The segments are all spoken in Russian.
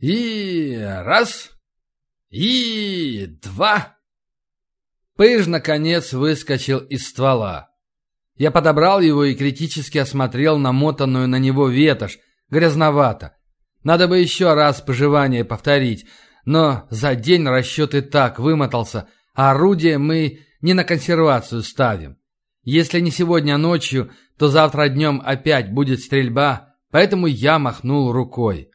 И раз, и два. Пыж, наконец, выскочил из ствола. Я подобрал его и критически осмотрел намотанную на него ветошь. Грязновато. Надо бы еще раз поживание повторить. Но за день расчет и так вымотался, а орудие мы не на консервацию ставим. Если не сегодня ночью, то завтра днем опять будет стрельба, поэтому я махнул рукой.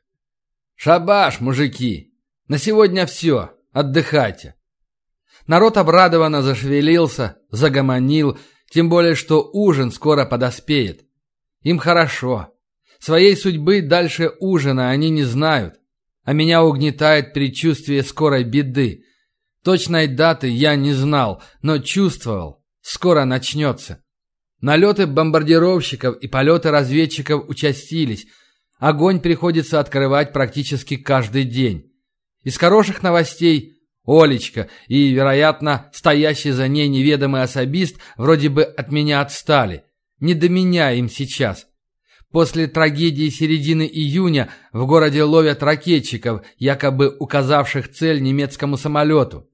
«Шабаш, мужики! На сегодня все, отдыхайте!» Народ обрадованно зашевелился, загомонил, тем более, что ужин скоро подоспеет. Им хорошо. Своей судьбы дальше ужина они не знают. А меня угнетает предчувствие скорой беды. Точной даты я не знал, но чувствовал. Скоро начнется. Налеты бомбардировщиков и полеты разведчиков участились. Огонь приходится открывать практически каждый день. Из хороших новостей Олечка и, вероятно, стоящий за ней неведомый особист вроде бы от меня отстали. Не до меня им сейчас. После трагедии середины июня в городе ловят ракетчиков, якобы указавших цель немецкому самолету.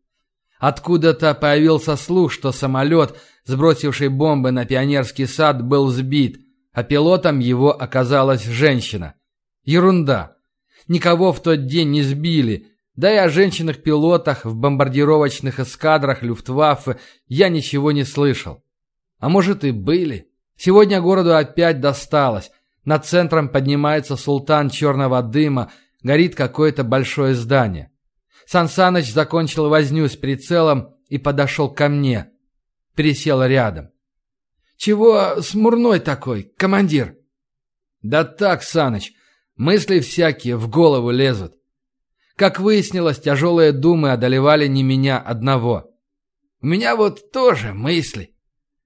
Откуда-то появился слух, что самолет, сбросивший бомбы на пионерский сад, был сбит, а пилотом его оказалась женщина. Ерунда. Никого в тот день не сбили, да и о женщинах-пилотах в бомбардировочных эскадрах Люфтваффе я ничего не слышал. А может и были. Сегодня городу опять досталось. Над центром поднимается султан черного дыма, горит какое-то большое здание. Сансаныч закончил возню с прицелом и подошел ко мне. Пересел рядом. «Чего смурной такой, командир?» «Да так, Саныч, мысли всякие в голову лезут. Как выяснилось, тяжелые думы одолевали не меня одного. У меня вот тоже мысли.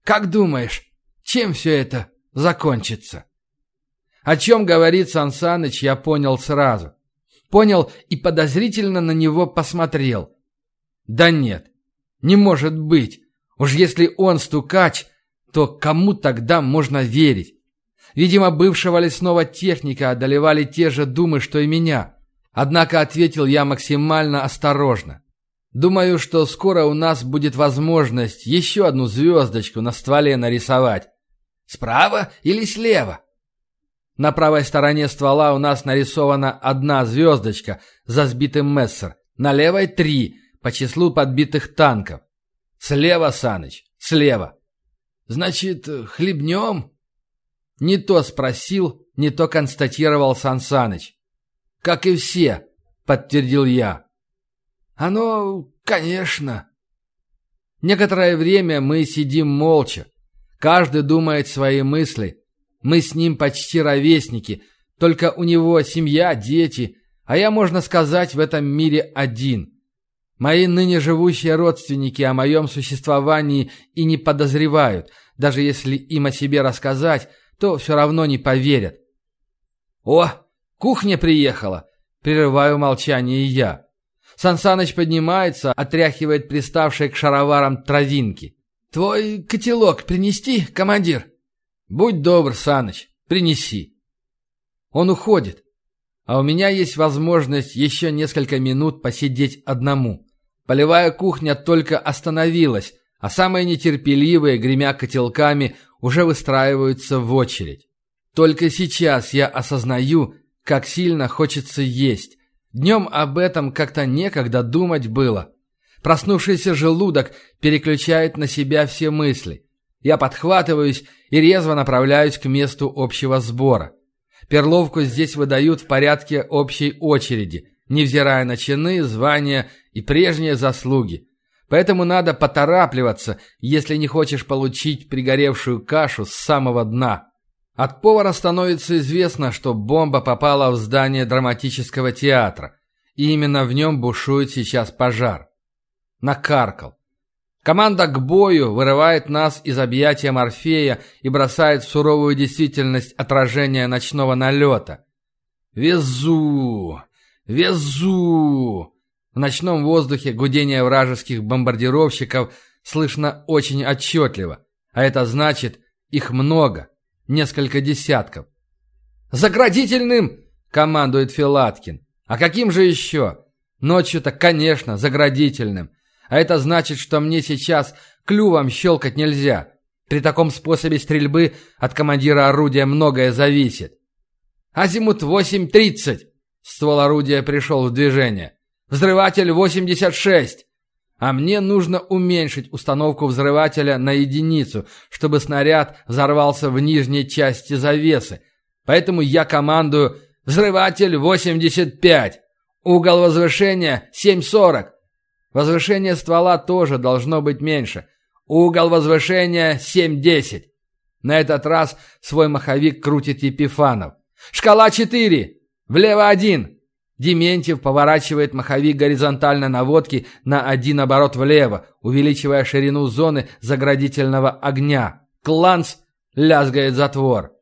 Как думаешь, чем все это закончится? О чем говорит Сан Саныч, я понял сразу. Понял и подозрительно на него посмотрел. Да нет, не может быть. Уж если он стукач, то кому тогда можно верить? Видимо, бывшего лесного техника одолевали те же думы, что и меня. Однако ответил я максимально осторожно. Думаю, что скоро у нас будет возможность еще одну звездочку на стволе нарисовать. Справа или слева? На правой стороне ствола у нас нарисована одна звездочка за сбитым Мессер, на левой три по числу подбитых танков. Слева, Саныч, слева. Значит, хлебнем? Не то спросил, не то констатировал Сан Саныч. «Как и все», — подтвердил я. «Оно, конечно». Некоторое время мы сидим молча. Каждый думает свои мысли. Мы с ним почти ровесники, только у него семья, дети, а я, можно сказать, в этом мире один. Мои ныне живущие родственники о моем существовании и не подозревают, даже если им о себе рассказать, то все равно не поверят. «О, Кухня приехала!» Прерываю молчание я. Сансаныч поднимается, отряхивает приставшие к шароварам травинки. «Твой котелок принести, командир?» «Будь добр, Саныч, принеси». Он уходит, а у меня есть возможность еще несколько минут посидеть одному. Полевая кухня только остановилась, а самые нетерпеливые, гремя котелками, уже выстраиваются в очередь. Только сейчас я осознаю, как сильно хочется есть. Днем об этом как-то некогда думать было. Проснувшийся желудок переключает на себя все мысли. Я подхватываюсь и резво направляюсь к месту общего сбора. Перловку здесь выдают в порядке общей очереди, невзирая на чины, звания и прежние заслуги. Поэтому надо поторапливаться, если не хочешь получить пригоревшую кашу с самого дна. От повара становится известно, что бомба попала в здание драматического театра, и именно в нем бушует сейчас пожар. Накаркал. Команда к бою вырывает нас из объятия Морфея и бросает в суровую действительность отражение ночного налета. «Везу! Везу!» В ночном воздухе гудение вражеских бомбардировщиков слышно очень отчетливо, а это значит, их много – Несколько десятков. «Заградительным!» — командует Филаткин. А каким же еще? Ночью-то, конечно, заградительным. А это значит, что мне сейчас клювом щелкать нельзя. При таком способе стрельбы от командира орудия многое зависит. «Азимут 8.30!» Ствол орудия пришел в движение. «Взрыватель 86!» А мне нужно уменьшить установку взрывателя на единицу, чтобы снаряд взорвался в нижней части завесы. Поэтому я командую «Взрыватель 85!» Угол возвышения 7.40. Возвышение ствола тоже должно быть меньше. Угол возвышения 7.10. На этот раз свой маховик крутит Епифанов. Шкала 4. Влево 1. Дементьев поворачивает маховик горизонтально наводки на один оборот влево, увеличивая ширину зоны заградительного огня. Кланц лязгает затвор.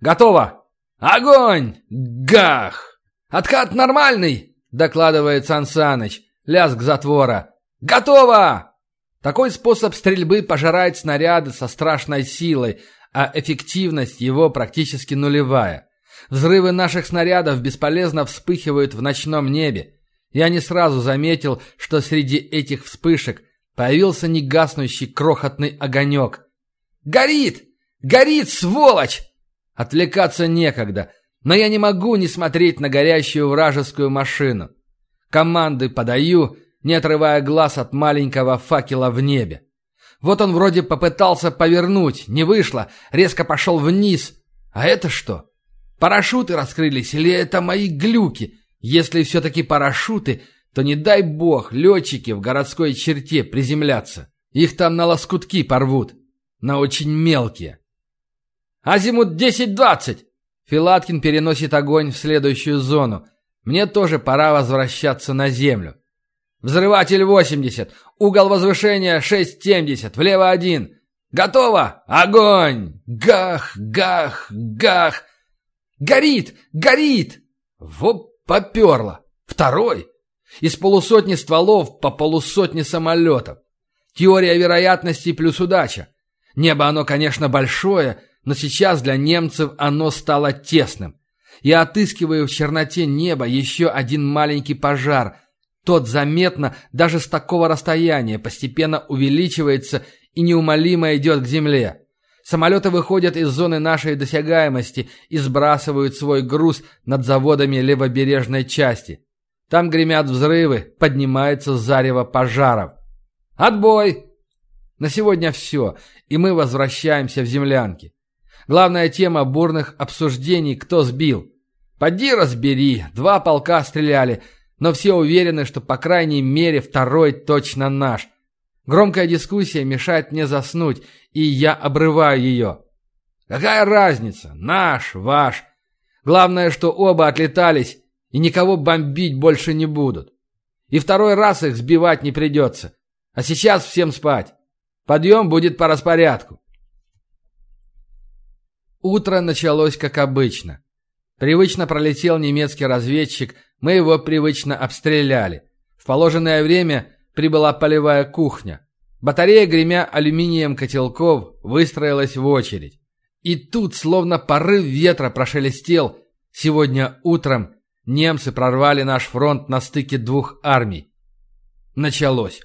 «Готово! Огонь! Гах! Откат нормальный!» докладывает Сансаныч. Лязг затвора. «Готово!» Такой способ стрельбы пожирает снаряды со страшной силой, а эффективность его практически нулевая. Взрывы наших снарядов бесполезно вспыхивают в ночном небе. Я не сразу заметил, что среди этих вспышек появился негаснущий крохотный огонек. «Горит! Горит, сволочь!» Отвлекаться некогда, но я не могу не смотреть на горящую вражескую машину. Команды подаю, не отрывая глаз от маленького факела в небе. Вот он вроде попытался повернуть, не вышло, резко пошел вниз. А это что? Парашюты раскрылись или это мои глюки? Если все-таки парашюты, то не дай бог летчики в городской черте приземлятся. Их там на лоскутки порвут. На очень мелкие. «Азимут 10-20!» Филаткин переносит огонь в следующую зону. Мне тоже пора возвращаться на землю. Взрыватель 80. Угол возвышения 6,70. Влево один. Готово! Огонь! Гах, гах, гах! Горит! Горит! Вот поперло. Второй. Из полусотни стволов по полусотне самолетов. Теория вероятности плюс удача. Небо оно, конечно, большое, но сейчас для немцев оно стало тесным. Я отыскиваю в черноте неба еще один маленький пожар. Тот заметно, даже с такого расстояния, постепенно увеличивается и неумолимо идет к земле. Самолеты выходят из зоны нашей досягаемости и сбрасывают свой груз над заводами левобережной части. Там гремят взрывы, поднимается зарево пожаров. Отбой! На сегодня все, и мы возвращаемся в землянки. Главная тема бурных обсуждений «Кто сбил?». Поди разбери, два полка стреляли, но все уверены, что по крайней мере второй точно наш. Громкая дискуссия мешает мне заснуть, и я обрываю ее. Какая разница? Наш, ваш. Главное, что оба отлетались, и никого бомбить больше не будут. И второй раз их сбивать не придется. А сейчас всем спать. Подъем будет по распорядку. Утро началось как обычно. Привычно пролетел немецкий разведчик, мы его привычно обстреляли. В положенное время прибыла полевая кухня. Батарея, гремя алюминием котелков, выстроилась в очередь. И тут, словно порыв ветра прошелестел, сегодня утром немцы прорвали наш фронт на стыке двух армий. Началось.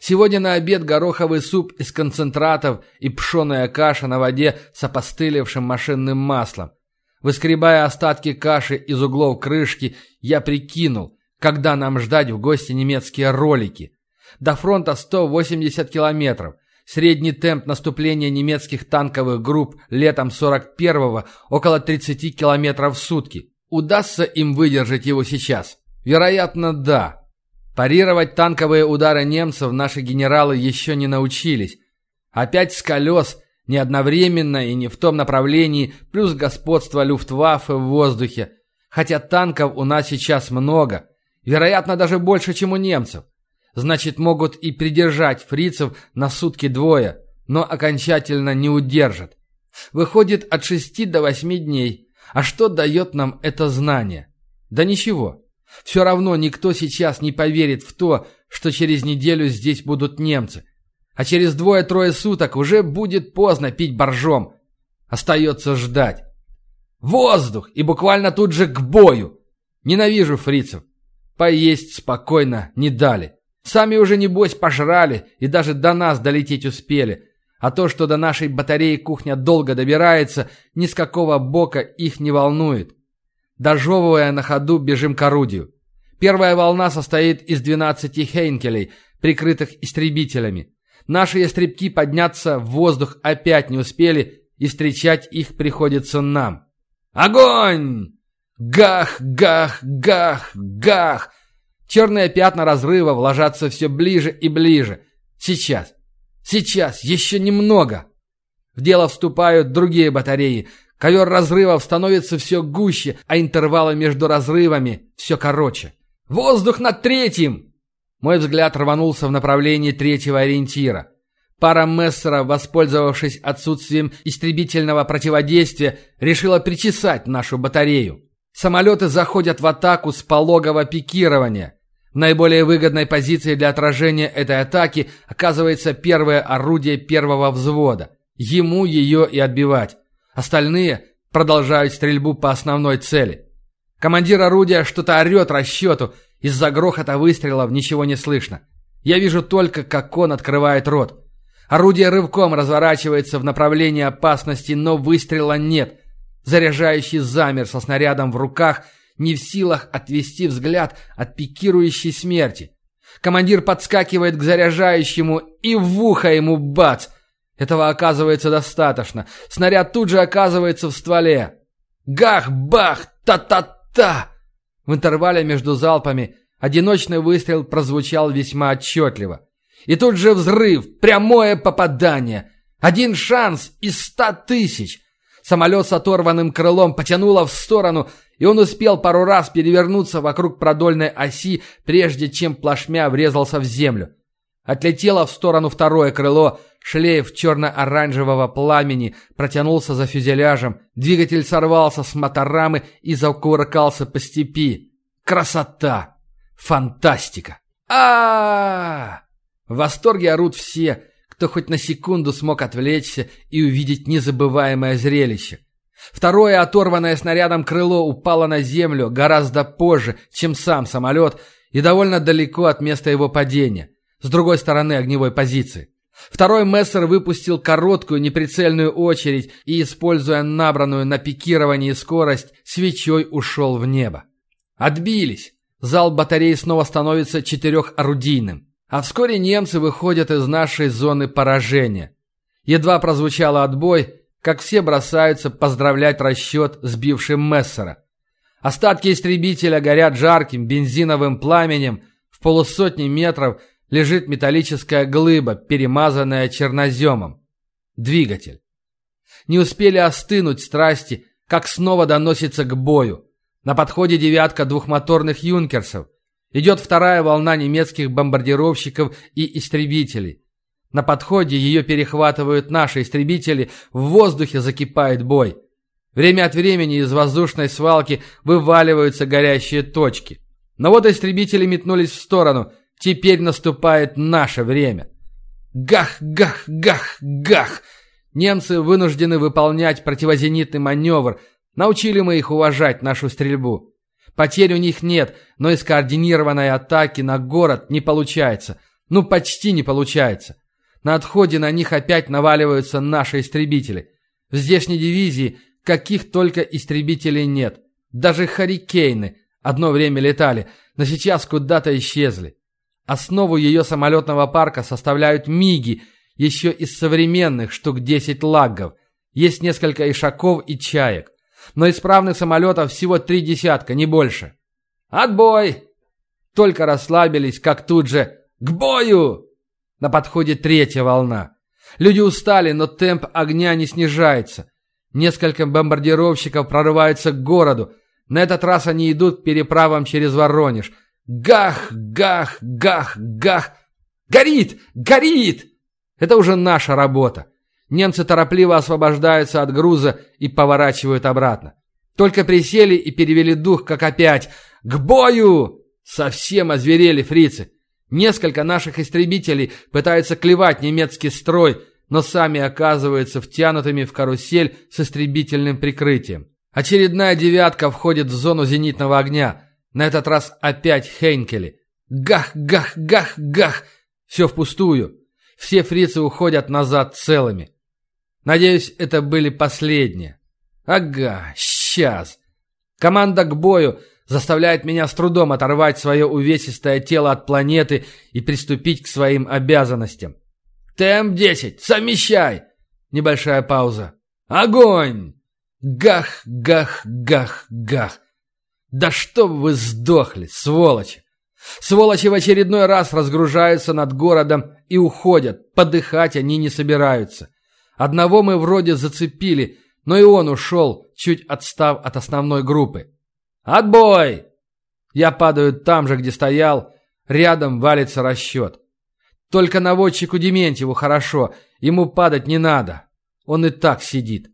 Сегодня на обед гороховый суп из концентратов и пшеная каша на воде с опостылевшим машинным маслом. Выскребая остатки каши из углов крышки, я прикинул, когда нам ждать в гости немецкие ролики. До фронта 180 километров. Средний темп наступления немецких танковых групп летом 41-го около 30 километров в сутки. Удастся им выдержать его сейчас? Вероятно, да. Парировать танковые удары немцев наши генералы еще не научились. Опять с колес, не одновременно и не в том направлении, плюс господство Люфтваффе в воздухе. Хотя танков у нас сейчас много, вероятно, даже больше, чем у немцев. Значит, могут и придержать фрицев на сутки двое, но окончательно не удержат. Выходит от шести до восьми дней. А что дает нам это знание? Да ничего. Все равно никто сейчас не поверит в то, что через неделю здесь будут немцы. А через двое-трое суток уже будет поздно пить боржом. Остается ждать. Воздух! И буквально тут же к бою! Ненавижу фрицев. Поесть спокойно не дали. Сами уже, небось, пожрали и даже до нас долететь успели. А то, что до нашей батареи кухня долго добирается, ни с какого бока их не волнует. Дожевывая на ходу, бежим к орудию. Первая волна состоит из 12 хейнкелей, прикрытых истребителями. Наши ястребки подняться в воздух опять не успели, и встречать их приходится нам. Огонь! Гах, гах, гах, гах! Черные пятна разрыва ложатся все ближе и ближе. Сейчас, сейчас, еще немного. В дело вступают другие батареи. Ковер разрывов становится все гуще, а интервалы между разрывами все короче. «Воздух над третьим!» Мой взгляд рванулся в направлении третьего ориентира. Пара мессеров, воспользовавшись отсутствием истребительного противодействия, решила причесать нашу батарею. Самолеты заходят в атаку с пологого пикирования. Наиболее выгодной позиции для отражения этой атаки оказывается первое орудие первого взвода. Ему ее и отбивать. Остальные продолжают стрельбу по основной цели. Командир орудия что-то орет расчету. Из-за грохота выстрелов ничего не слышно. Я вижу только, как он открывает рот. Орудие рывком разворачивается в направлении опасности, но выстрела нет. Заряжающий замер со снарядом в руках – не в силах отвести взгляд от пикирующей смерти. Командир подскакивает к заряжающему и в ухо ему бац! Этого оказывается достаточно. Снаряд тут же оказывается в стволе. Гах-бах! Та-та-та! В интервале между залпами одиночный выстрел прозвучал весьма отчетливо. И тут же взрыв, прямое попадание. Один шанс из ста тысяч. Самолет с оторванным крылом потянуло в сторону, и он успел пару раз перевернуться вокруг продольной оси, прежде чем плашмя врезался в землю. Отлетело в сторону второе крыло, шлейф черно-оранжевого пламени протянулся за фюзеляжем, двигатель сорвался с моторамы и закувыркался по степи. Красота! Фантастика! а, -а, -а, -а В восторге орут все, кто хоть на секунду смог отвлечься и увидеть незабываемое зрелище. Второе оторванное снарядом крыло упало на землю гораздо позже, чем сам самолет, и довольно далеко от места его падения, с другой стороны огневой позиции. Второй Мессер выпустил короткую неприцельную очередь и, используя набранную на пикировании скорость, свечой ушел в небо. Отбились. Зал батареи снова становится четырехорудийным. А вскоре немцы выходят из нашей зоны поражения. Едва прозвучал отбой, как все бросаются поздравлять расчет, сбившим Мессера. Остатки истребителя горят жарким бензиновым пламенем, в полусотни метров лежит металлическая глыба, перемазанная черноземом. Двигатель. Не успели остынуть страсти, как снова доносится к бою. На подходе девятка двухмоторных юнкерсов. Идет вторая волна немецких бомбардировщиков и истребителей. На подходе ее перехватывают наши истребители, в воздухе закипает бой. Время от времени из воздушной свалки вываливаются горящие точки. Но вот истребители метнулись в сторону. Теперь наступает наше время. Гах, гах, гах, гах! Немцы вынуждены выполнять противозенитный маневр. Научили мы их уважать нашу стрельбу. Потерь у них нет, но из координированной атаки на город не получается. Ну, почти не получается. На отходе на них опять наваливаются наши истребители. В здешней дивизии каких только истребителей нет. Даже «Харикейны» одно время летали, но сейчас куда-то исчезли. Основу ее самолетного парка составляют «Миги», еще из современных штук 10 лаггов. Есть несколько ишаков и чаек. Но исправных самолетов всего три десятка, не больше. «Отбой!» Только расслабились, как тут же «К бою!» На подходе третья волна. Люди устали, но темп огня не снижается. Несколько бомбардировщиков прорываются к городу. На этот раз они идут к переправам через Воронеж. Гах, гах, гах, гах. Горит! Горит! Это уже наша работа. Немцы торопливо освобождаются от груза и поворачивают обратно. Только присели и перевели дух, как опять. «К бою!» Совсем озверели фрицы. Несколько наших истребителей пытаются клевать немецкий строй, но сами оказываются втянутыми в карусель с истребительным прикрытием. Очередная девятка входит в зону зенитного огня. На этот раз опять Хейнкели. Гах, гах, гах, гах. Все впустую. Все фрицы уходят назад целыми. Надеюсь, это были последние. Ага, сейчас. Команда к бою заставляет меня с трудом оторвать свое увесистое тело от планеты и приступить к своим обязанностям. Темп-10, совмещай! Небольшая пауза. Огонь! Гах, гах, гах, гах. Да чтоб вы сдохли, сволочи! Сволочи в очередной раз разгружаются над городом и уходят. Подыхать они не собираются. Одного мы вроде зацепили, но и он ушел, чуть отстав от основной группы. «Отбой!» Я падаю там же, где стоял. Рядом валится расчет. Только наводчику Дементьеву хорошо. Ему падать не надо. Он и так сидит.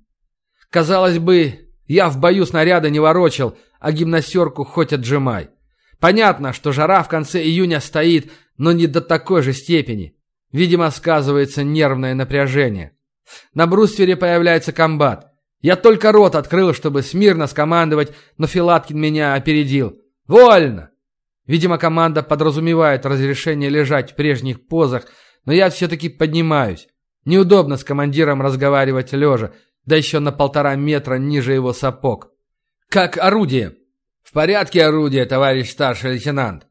Казалось бы, я в бою снаряда не ворочал, а гимнастерку хоть отжимай. Понятно, что жара в конце июня стоит, но не до такой же степени. Видимо, сказывается нервное напряжение. На бруствере появляется комбат. Я только рот открыл, чтобы смирно скомандовать, но Филаткин меня опередил. «Вольно!» Видимо, команда подразумевает разрешение лежать в прежних позах, но я все-таки поднимаюсь. Неудобно с командиром разговаривать лежа, да еще на полтора метра ниже его сапог. «Как орудие?» «В порядке орудие, товарищ старший лейтенант».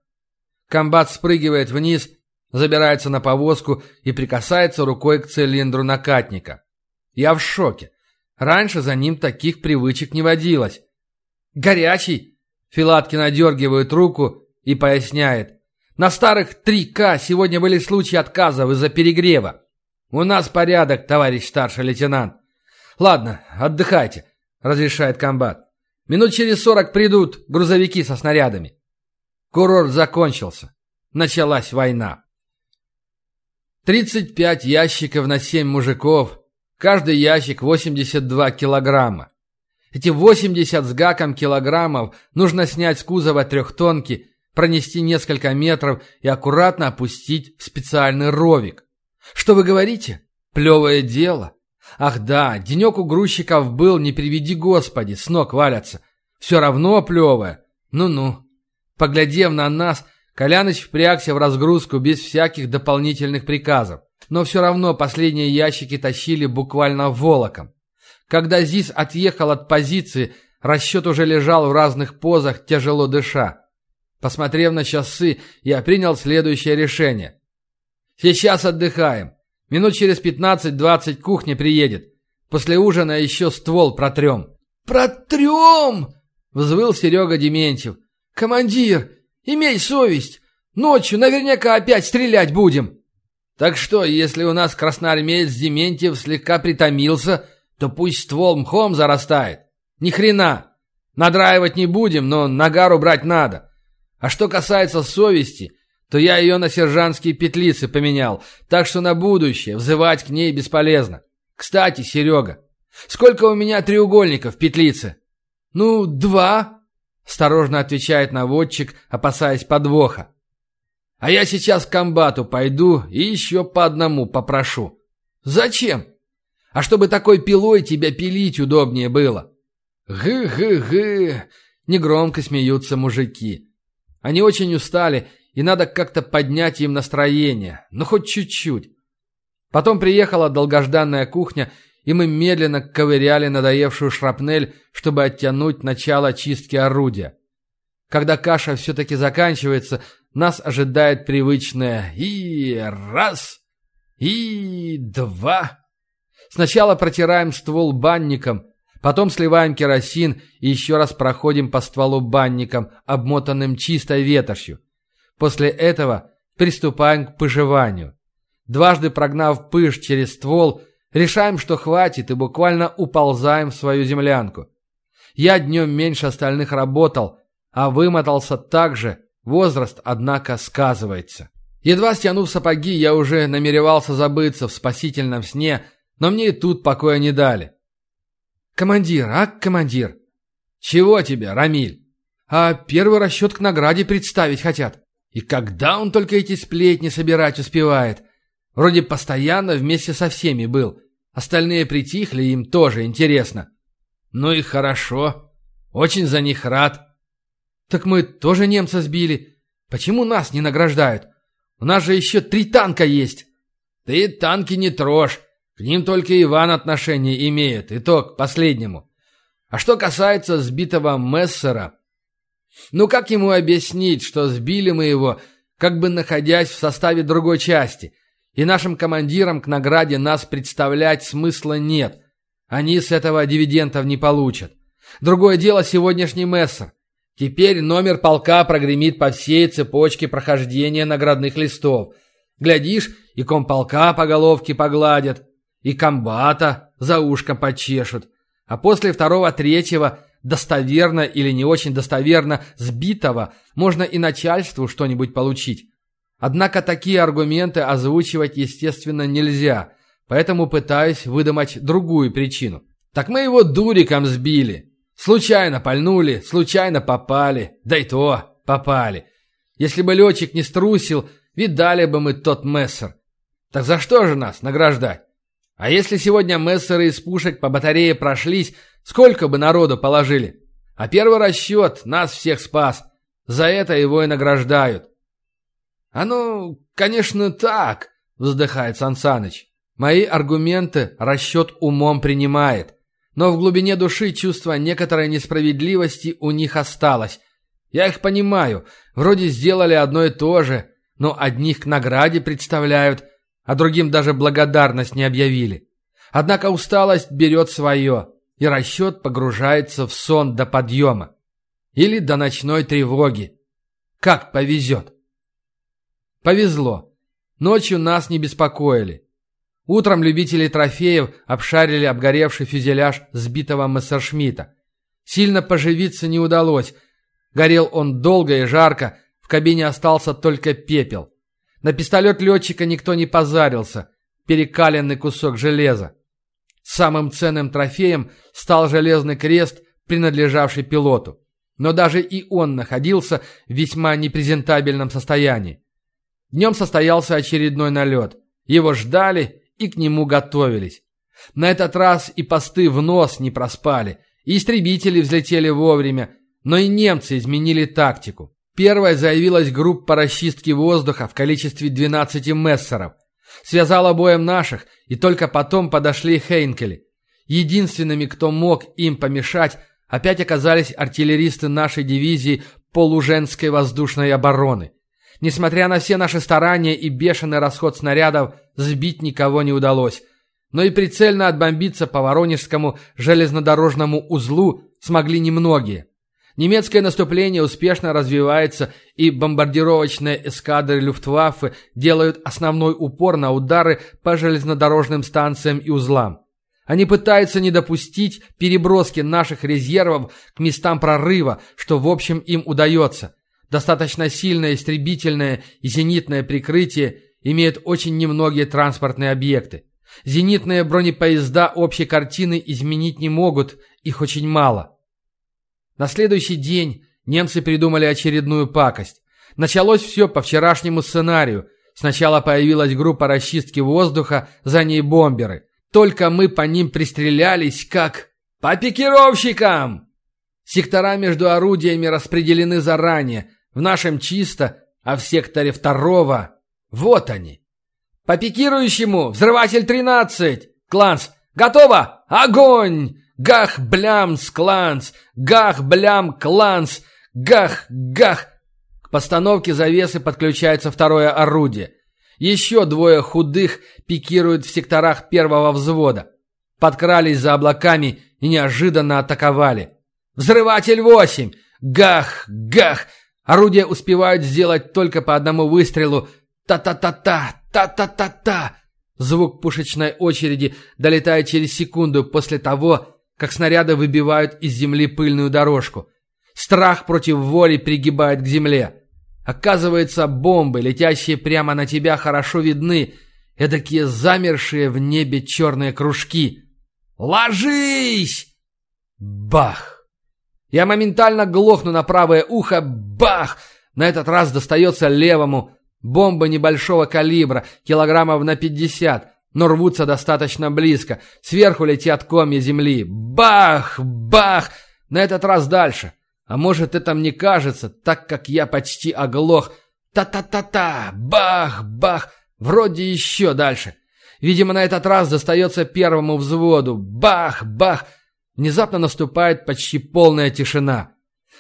Комбат спрыгивает вниз, забирается на повозку и прикасается рукой к цилиндру накатника. Я в шоке. Раньше за ним таких привычек не водилось. «Горячий!» Филаткин одергивает руку и поясняет. «На старых 3К сегодня были случаи отказов из-за перегрева. У нас порядок, товарищ старший лейтенант. Ладно, отдыхайте», — разрешает комбат. «Минут через сорок придут грузовики со снарядами». Курорт закончился. Началась война. 35 ящиков на 7 мужиков. Каждый ящик 82 килограмма. Эти 80 с гаком килограммов нужно снять с кузова трехтонки, пронести несколько метров и аккуратно опустить в специальный ровик. Что вы говорите? Плевое дело. Ах да, денек у грузчиков был, не приведи господи, с ног валятся. Все равно плевое. Ну-ну. Поглядев на нас, Коляныч впрягся в разгрузку без всяких дополнительных приказов. Но все равно последние ящики тащили буквально волоком. Когда ЗИС отъехал от позиции, расчет уже лежал в разных позах, тяжело дыша. Посмотрев на часы, я принял следующее решение. «Сейчас отдыхаем. Минут через пятнадцать-двадцать кухня приедет. После ужина еще ствол протрем». «Протрем!» — взвыл Серега Дементьев. «Командир, имей совесть. Ночью наверняка опять стрелять будем». «Так что, если у нас красноармеец Дементьев слегка притомился, то пусть ствол мхом зарастает. Ни хрена. Надраивать не будем, но нагару брать надо. А что касается совести, то я ее на сержантские петлицы поменял, так что на будущее взывать к ней бесполезно. Кстати, Серега, сколько у меня треугольников в петлице? Ну, два, осторожно отвечает наводчик, опасаясь подвоха. А я сейчас к комбату пойду и еще по одному попрошу. Зачем? А чтобы такой пилой тебя пилить удобнее было. Гы-гы-гы, негромко смеются мужики. Они очень устали, и надо как-то поднять им настроение, ну хоть чуть-чуть. Потом приехала долгожданная кухня, и мы медленно ковыряли надоевшую шрапнель, чтобы оттянуть начало чистки орудия. Когда каша все-таки заканчивается, нас ожидает привычное «и раз», «и два». Сначала протираем ствол банником, потом сливаем керосин и еще раз проходим по стволу банником, обмотанным чистой ветошью. После этого приступаем к пыжеванию. Дважды прогнав пыш через ствол, решаем, что хватит, и буквально уползаем в свою землянку. Я днем меньше остальных работал, а вымотался так же, Возраст, однако, сказывается. Едва стянув сапоги, я уже намеревался забыться в спасительном сне, но мне и тут покоя не дали. «Командир, а, командир?» «Чего тебе, Рамиль?» «А первый расчет к награде представить хотят. И когда он только эти сплетни собирать успевает? Вроде постоянно вместе со всеми был. Остальные притихли, им тоже интересно». «Ну и хорошо. Очень за них рад». Так мы тоже немца сбили. Почему нас не награждают? У нас же еще три танка есть. Ты танки не трожь. К ним только Иван отношение имеет, и то к последнему. А что касается сбитого Мессера, ну как ему объяснить, что сбили мы его, как бы находясь в составе другой части, и нашим командирам к награде нас представлять смысла нет. Они с этого дивидендов не получат. Другое дело сегодняшний Мессер. Теперь номер полка прогремит по всей цепочке прохождения наградных листов. Глядишь, и комполка по головке погладят, и комбата за ушком почешут. А после второго-третьего, достоверно или не очень достоверно сбитого, можно и начальству что-нибудь получить. Однако такие аргументы озвучивать, естественно, нельзя, поэтому пытаюсь выдумать другую причину. Так мы его дуриком сбили. Случайно пальнули, случайно попали. Да и то попали. Если бы летчик не струсил, видали бы мы тот мессер. Так за что же нас награждать? А если сегодня мессеры из пушек по батарее прошлись, сколько бы народу положили? А первый расчет нас всех спас. За это его и награждают. А ну, конечно, так, вздыхает Сансаныч. Мои аргументы расчет умом принимает. Но в глубине души чувство некоторой несправедливости у них осталось. Я их понимаю, вроде сделали одно и то же, но одних к награде представляют, а другим даже благодарность не объявили. Однако усталость берет свое, и расчет погружается в сон до подъема. Или до ночной тревоги. Как повезет. Повезло. Ночью нас не беспокоили. Утром любители трофеев обшарили обгоревший фюзеляж сбитого Мессершмитта. Сильно поживиться не удалось. Горел он долго и жарко, в кабине остался только пепел. На пистолет летчика никто не позарился. Перекаленный кусок железа. Самым ценным трофеем стал железный крест, принадлежавший пилоту. Но даже и он находился в весьма непрезентабельном состоянии. Днем состоялся очередной налет. Его ждали и к нему готовились. На этот раз и посты в нос не проспали, и истребители взлетели вовремя, но и немцы изменили тактику. Первой заявилась группа расчистки воздуха в количестве 12 мессеров. Связала боем наших, и только потом подошли Хейнкели. Единственными, кто мог им помешать, опять оказались артиллеристы нашей дивизии полуженской воздушной обороны. Несмотря на все наши старания и бешеный расход снарядов, сбить никого не удалось. Но и прицельно отбомбиться по Воронежскому железнодорожному узлу смогли немногие. Немецкое наступление успешно развивается, и бомбардировочные эскадры Люфтваффе делают основной упор на удары по железнодорожным станциям и узлам. Они пытаются не допустить переброски наших резервов к местам прорыва, что в общем им удается. Достаточно сильное истребительное и зенитное прикрытие имеют очень немногие транспортные объекты. Зенитные бронепоезда общей картины изменить не могут, их очень мало. На следующий день немцы придумали очередную пакость. Началось все по вчерашнему сценарию. Сначала появилась группа расчистки воздуха, за ней бомберы. Только мы по ним пристрелялись, как... «По пикировщикам!» Сектора между орудиями распределены заранее, в нашем чисто, а в секторе второго... Вот они. По пикирующему, взрыватель 13. Кланс, готово! Огонь! Гах, блямс, кланс! Гах, блям, кланс! Гах, гах! К постановке завесы подключается второе орудие. Еще двое худых пикируют в секторах первого взвода. Подкрались за облаками и неожиданно атаковали. Взрыватель 8! Гах, гах! Орудия успевают сделать только по одному выстрелу. Та-та-та-та, та-та-та-та. Звук пушечной очереди долетает через секунду после того, как снаряды выбивают из земли пыльную дорожку. Страх против воли пригибает к земле. Оказывается, бомбы, летящие прямо на тебя, хорошо видны. Эдакие замершие в небе черные кружки. «Ложись!» Бах! Я моментально глохну на правое ухо. Бах! На этот раз достается левому. Бомба небольшого калибра, килограммов на пятьдесят, но рвутся достаточно близко. Сверху летят комья земли. Бах! Бах! На этот раз дальше. А может, это мне кажется, так как я почти оглох. Та-та-та-та! Бах-бах! Вроде еще дальше. Видимо, на этот раз достается первому взводу. Бах-бах! Внезапно наступает почти полная тишина.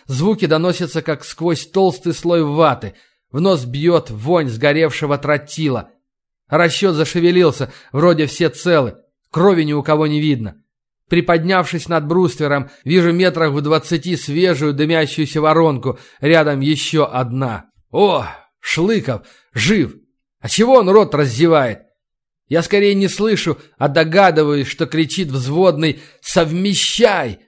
Звуки доносятся, как сквозь толстый слой ваты. В нос бьет вонь сгоревшего тротила. Расчет зашевелился, вроде все целы. Крови ни у кого не видно. Приподнявшись над бруствером, вижу метрах в двадцати свежую дымящуюся воронку. Рядом еще одна. О, Шлыков, жив! А чего он рот раздевает? Я скорее не слышу, а догадываюсь, что кричит взводный «Совмещай!»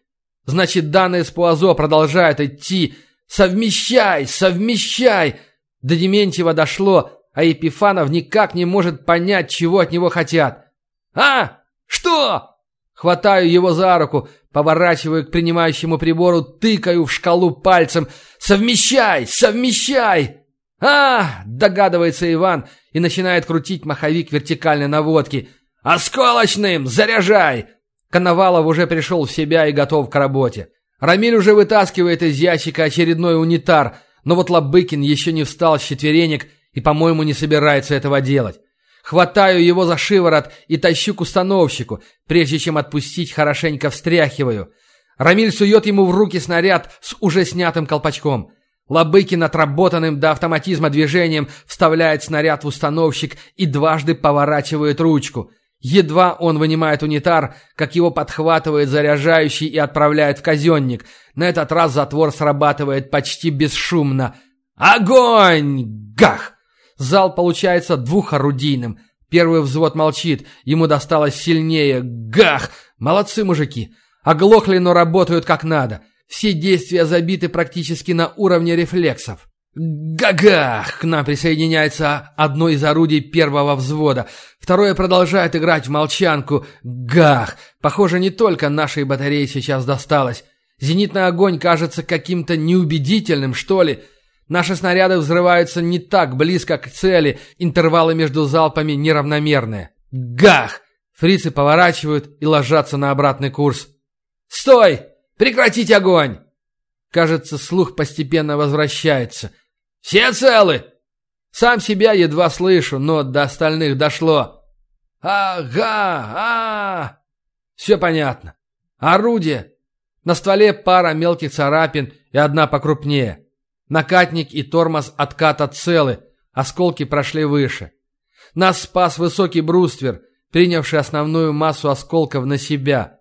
Значит, данные с Пуазо продолжают идти. «Совмещай! Совмещай!» До Дементьева дошло, а Епифанов никак не может понять, чего от него хотят. «А? Что?» Хватаю его за руку, поворачиваю к принимающему прибору, тыкаю в шкалу пальцем. «Совмещай! Совмещай!» «А!» – догадывается Иван и начинает крутить маховик вертикальной наводки. «Осколочным! Заряжай!» Коновалов уже пришел в себя и готов к работе. Рамиль уже вытаскивает из ящика очередной унитар, но вот Лобыкин еще не встал с четверенек и, по-моему, не собирается этого делать. Хватаю его за шиворот и тащу к установщику, прежде чем отпустить, хорошенько встряхиваю. Рамиль сует ему в руки снаряд с уже снятым колпачком. Лобыкин отработанным до автоматизма движением вставляет снаряд в установщик и дважды поворачивает ручку. Едва он вынимает унитар, как его подхватывает заряжающий и отправляет в казенник. На этот раз затвор срабатывает почти бесшумно. Огонь! Гах! Зал получается двухорудийным. Первый взвод молчит, ему досталось сильнее. Гах! Молодцы мужики! Оглохли, но работают как надо. Все действия забиты практически на уровне рефлексов. Гагах! К нам присоединяется одно из орудий первого взвода. Второе продолжает играть в молчанку. Гах! Похоже, не только нашей батарее сейчас досталось. Зенитный огонь кажется каким-то неубедительным, что ли. Наши снаряды взрываются не так близко к цели, интервалы между залпами неравномерные. Гах! Фрицы поворачивают и ложатся на обратный курс. «Стой! Прекратить огонь!» Кажется, слух постепенно возвращается. «Все целы?» Сам себя едва слышу, но до остальных дошло. «Ага, а, Все понятно. Орудие. На стволе пара мелких царапин и одна покрупнее. Накатник и тормоз отката целы, осколки прошли выше. Нас спас высокий бруствер, принявший основную массу осколков на себя.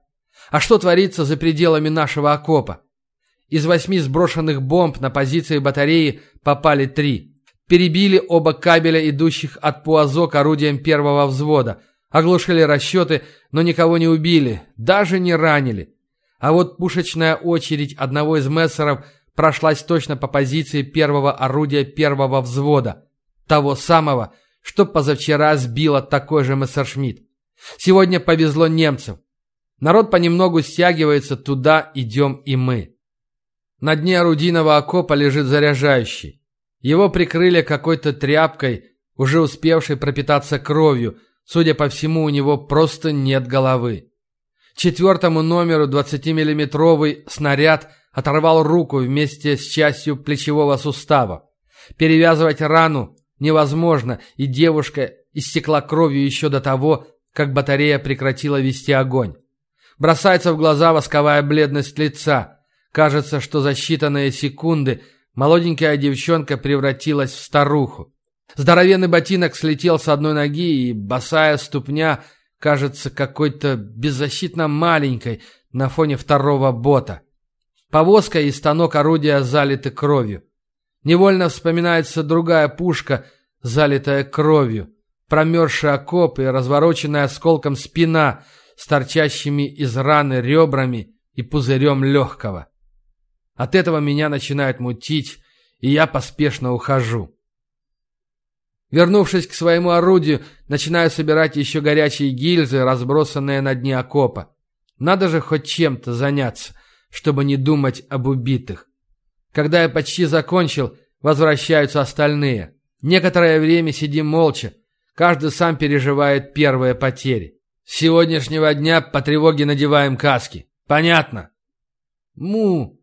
А что творится за пределами нашего окопа? Из восьми сброшенных бомб на позиции батареи попали три. Перебили оба кабеля, идущих от Пуазо к орудиям первого взвода. Оглушили расчеты, но никого не убили, даже не ранили. А вот пушечная очередь одного из мессеров прошлась точно по позиции первого орудия первого взвода. Того самого, что позавчера сбило такой же мессершмитт. Сегодня повезло немцев. Народ понемногу стягивается, туда идем и мы. На дне орудийного окопа лежит заряжающий. Его прикрыли какой-то тряпкой, уже успевшей пропитаться кровью. Судя по всему, у него просто нет головы. Четвертому номеру 20-миллиметровый снаряд оторвал руку вместе с частью плечевого сустава. Перевязывать рану невозможно, и девушка истекла кровью еще до того, как батарея прекратила вести огонь. Бросается в глаза восковая бледность лица. Кажется, что за считанные секунды молоденькая девчонка превратилась в старуху. Здоровенный ботинок слетел с одной ноги, и босая ступня кажется какой-то беззащитно маленькой на фоне второго бота. Повозка и станок орудия залиты кровью. Невольно вспоминается другая пушка, залитая кровью, промерзший окоп и развороченная осколком спина — с торчащими из раны ребрами и пузырем легкого. От этого меня начинает мутить, и я поспешно ухожу. Вернувшись к своему орудию, начинаю собирать еще горячие гильзы, разбросанные на дне окопа. Надо же хоть чем-то заняться, чтобы не думать об убитых. Когда я почти закончил, возвращаются остальные. Некоторое время сидим молча, каждый сам переживает первые потери. С сегодняшнего дня по тревоге надеваем каски. Понятно? Му.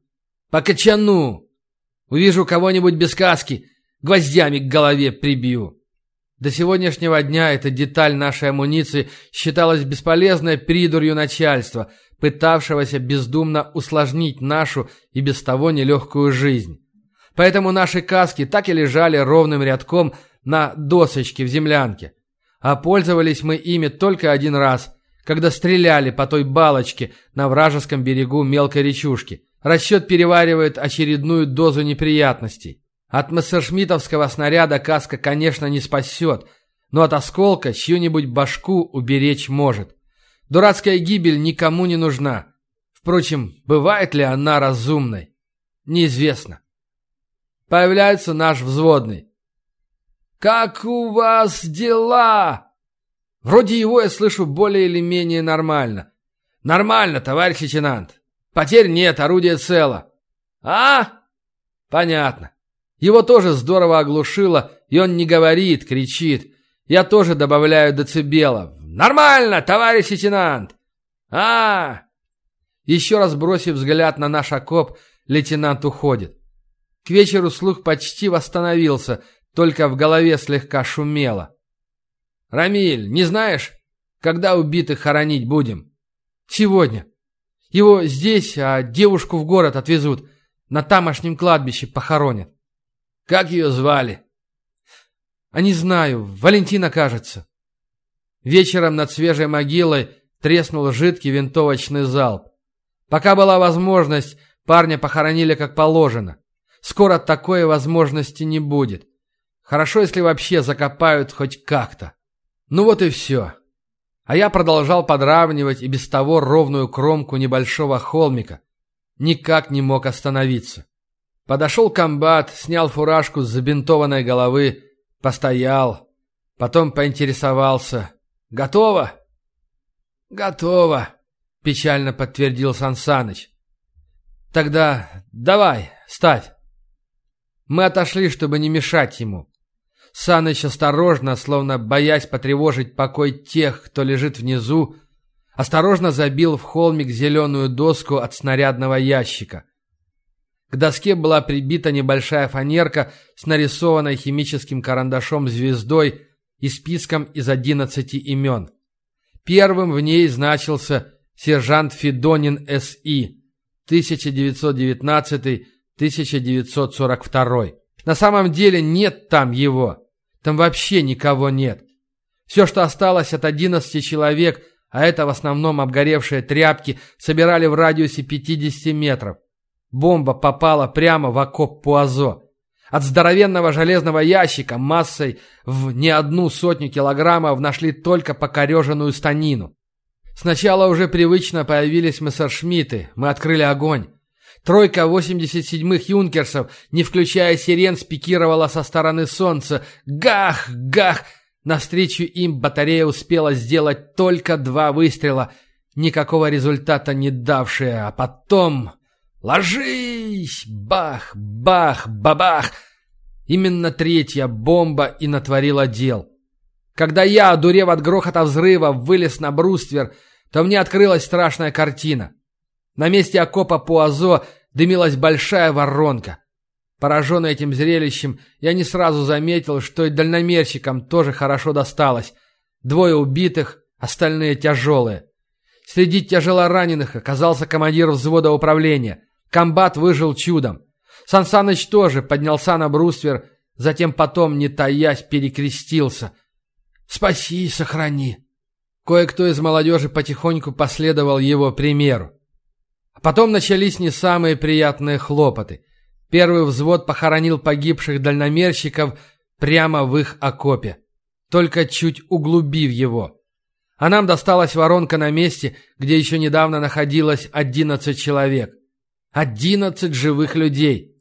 По качану! Увижу кого-нибудь без каски, гвоздями к голове прибью. До сегодняшнего дня эта деталь нашей амуниции считалась бесполезной придурью начальства, пытавшегося бездумно усложнить нашу и без того нелегкую жизнь. Поэтому наши каски так и лежали ровным рядком на досочке в землянке. А пользовались мы ими только один раз, когда стреляли по той балочке на вражеском берегу мелкой речушки. Расчет переваривает очередную дозу неприятностей. От мессершмиттовского снаряда каска, конечно, не спасет, но от осколка чью-нибудь башку уберечь может. Дурацкая гибель никому не нужна. Впрочем, бывает ли она разумной? Неизвестно. Появляется наш взводный. «Как у вас дела?» Вроде его я слышу более или менее нормально. «Нормально, товарищ лейтенант. Потерь нет, орудие цело». «А?» «Понятно. Его тоже здорово оглушило, и он не говорит, кричит. Я тоже добавляю децибелов. «Нормально, товарищ лейтенант!» а Еще раз бросив взгляд на наш окоп, лейтенант уходит. К вечеру слух почти восстановился, только в голове слегка шумело. «Рамиль, не знаешь, когда убитых хоронить будем?» «Сегодня. Его здесь, а девушку в город отвезут. На тамошнем кладбище похоронят». «Как ее звали?» «А не знаю. Валентина, кажется». Вечером над свежей могилой треснул жидкий винтовочный залп. Пока была возможность, парня похоронили как положено. Скоро такой возможности не будет. Хорошо, если вообще закопают хоть как-то. Ну вот и все. А я продолжал подравнивать и без того ровную кромку небольшого холмика. Никак не мог остановиться. Подошел комбат, снял фуражку с забинтованной головы, постоял, потом поинтересовался. «Готово?» «Готово», — печально подтвердил Сансаныч. «Тогда давай, ставь». Мы отошли, чтобы не мешать ему. Саныч осторожно, словно боясь потревожить покой тех, кто лежит внизу, осторожно забил в холмик зеленую доску от снарядного ящика. К доске была прибита небольшая фанерка с нарисованной химическим карандашом звездой и списком из одиннадцати имен. Первым в ней значился сержант Федонин С.И. 1919 1942. На самом деле нет там его. Там вообще никого нет. Все, что осталось от 11 человек, а это в основном обгоревшие тряпки, собирали в радиусе 50 метров. Бомба попала прямо в окоп Пуазо. От здоровенного железного ящика массой в не одну сотню килограммов нашли только покореженную станину. Сначала уже привычно появились мессершмитты, мы открыли огонь. Тройка 87-х юнкерсов, не включая сирен, спикировала со стороны солнца. Гах! Гах! Навстречу им батарея успела сделать только два выстрела, никакого результата не давшие, а потом... «Ложись!» Бах! Бах! Бабах! Именно третья бомба и натворила дел. Когда я, одурев от грохота взрыва, вылез на бруствер, то мне открылась страшная картина. На месте окопа Пуазо дымилась большая воронка. Пораженный этим зрелищем, я не сразу заметил, что и дальномерщикам тоже хорошо досталось. Двое убитых, остальные тяжелые. Среди тяжелораненых оказался командир взвода управления. Комбат выжил чудом. Сансаныч тоже поднялся на бруствер, затем потом, не таясь, перекрестился. «Спаси и сохрани!» Кое-кто из молодежи потихоньку последовал его примеру. Потом начались не самые приятные хлопоты. Первый взвод похоронил погибших дальномерщиков прямо в их окопе, только чуть углубив его. А нам досталась воронка на месте, где еще недавно находилось одиннадцать человек. Одиннадцать живых людей.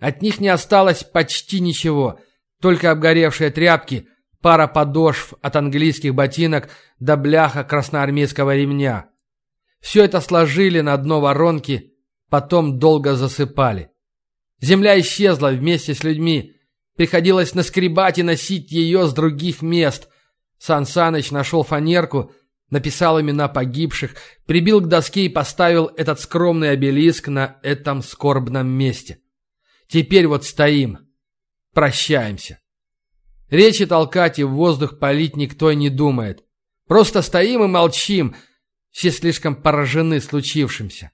От них не осталось почти ничего, только обгоревшие тряпки, пара подошв от английских ботинок до бляха красноармейского ремня. Все это сложили на дно воронки, потом долго засыпали. Земля исчезла вместе с людьми. Приходилось наскребать и носить ее с других мест. Сан Саныч нашел фанерку, написал имена погибших, прибил к доске и поставил этот скромный обелиск на этом скорбном месте. Теперь вот стоим, прощаемся. Речи толкать и в воздух палить никто и не думает. Просто стоим и молчим, все слишком поражены случившимся.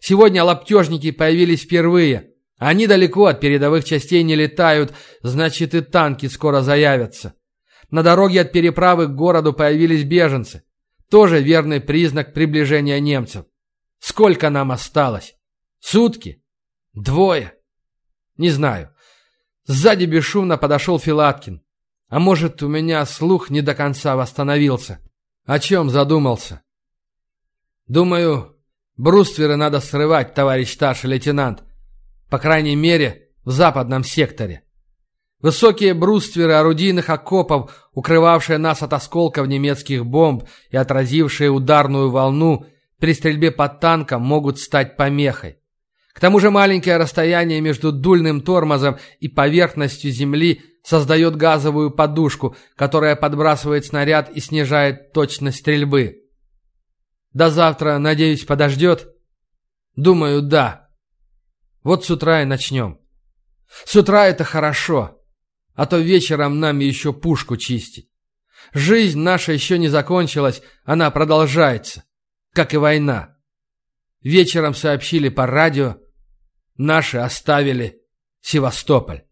Сегодня лаптежники появились впервые. Они далеко от передовых частей не летают, значит и танки скоро заявятся. На дороге от переправы к городу появились беженцы. Тоже верный признак приближения немцев. Сколько нам осталось? Сутки? Двое? Не знаю. Сзади бесшумно подошел Филаткин. А может, у меня слух не до конца восстановился. О чем задумался? Думаю, брустверы надо срывать, товарищ старший лейтенант. По крайней мере, в западном секторе. Высокие брустверы орудийных окопов, укрывавшие нас от осколков немецких бомб и отразившие ударную волну, при стрельбе по танкам могут стать помехой. К тому же маленькое расстояние между дульным тормозом и поверхностью земли создает газовую подушку, которая подбрасывает снаряд и снижает точность стрельбы. До завтра, надеюсь, подождет? Думаю, да. Вот с утра и начнем. С утра это хорошо а то вечером нам еще пушку чистить. Жизнь наша еще не закончилась, она продолжается, как и война. Вечером сообщили по радио, наши оставили Севастополь.